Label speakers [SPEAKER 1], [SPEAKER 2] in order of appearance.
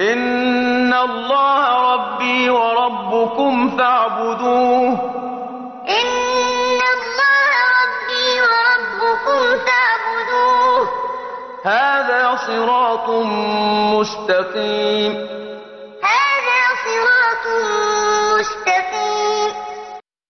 [SPEAKER 1] إن الله ربي وربكم فاعبدوه.
[SPEAKER 2] إن الله ربي وربكم فاعبدوه.
[SPEAKER 1] هذا صراط مستقيم.
[SPEAKER 2] هذا صراط مستقيم